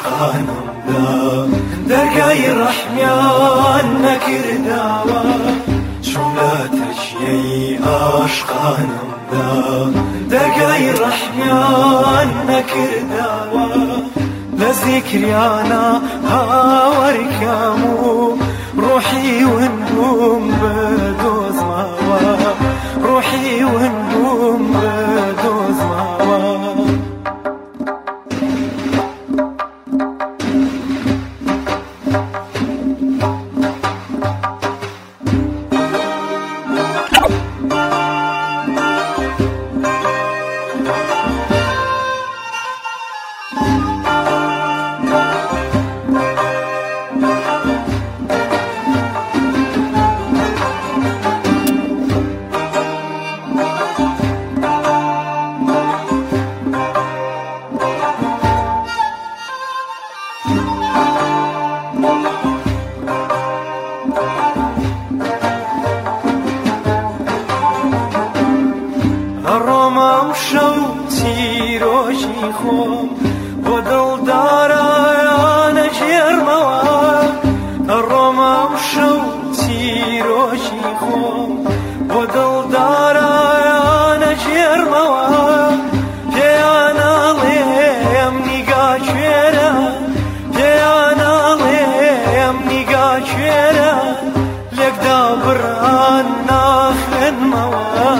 عاشقانم دا دەرگای ڕەحمیان نەکرداوە چوم لە تەشیەی عاشقانم دا دەرگای ڕەحمیان نەکرداوە لە زیکریانە هاوەرکەم و ڕۆحی ون شەو چیرۆژی خۆم بۆ دڵدارایانە ژێرمەوە. لێکدا بڕان ناخێنمەوە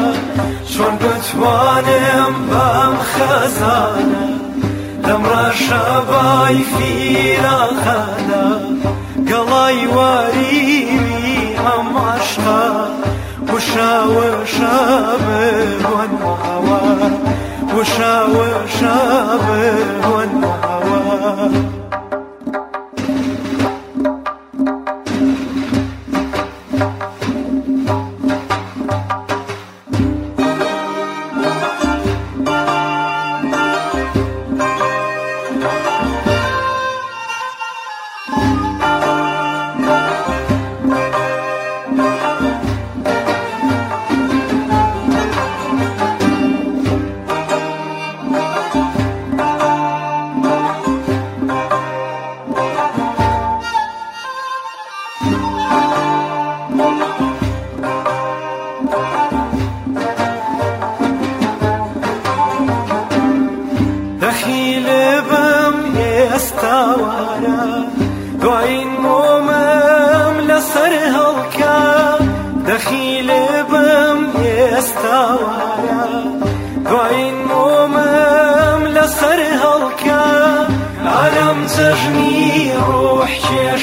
چۆن بتوانم بەم خەزانە لەم ڕەشەبای فیراخەدا گەڵای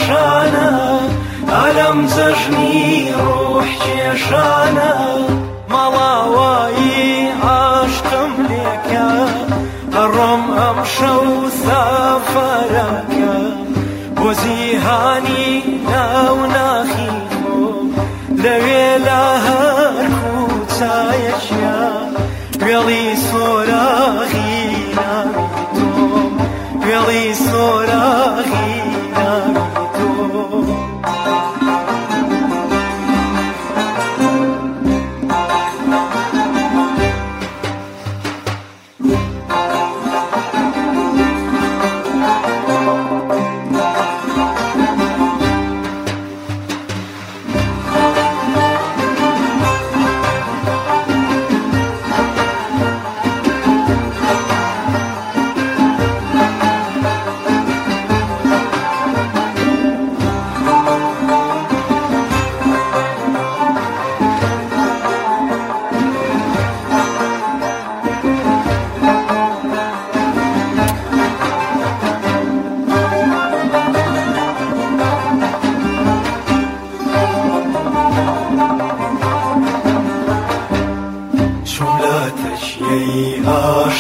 کێشانە ئالەم جەژنی ڕۆح کێشانە. مەڵاوایی عاشقم لێکە هەڕۆم ئەم شەو سافەرەکە بۆ زیهانی ناو ناخی خۆ لەوێ لە هەر کوچایەکیە. وێڵی سۆراغی ناوی تۆم وێڵی سۆراغی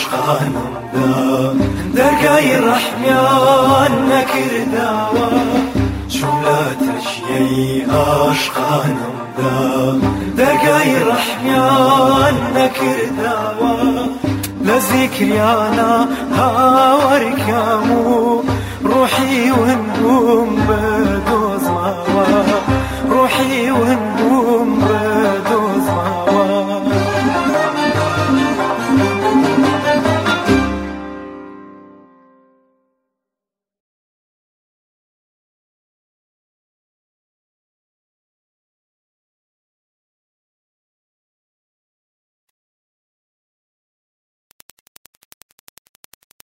عاشقانمدا دەرگای ڕەحمیان نەکرداوە چوم لە تەشیەی عاشقانمدا دەرگای ڕەحمیان نەکرداوە لە زیکریانە هاوەرکەم و ڕۆحی ون بووم بە دۆزماوە ڕۆحی ون بووم بە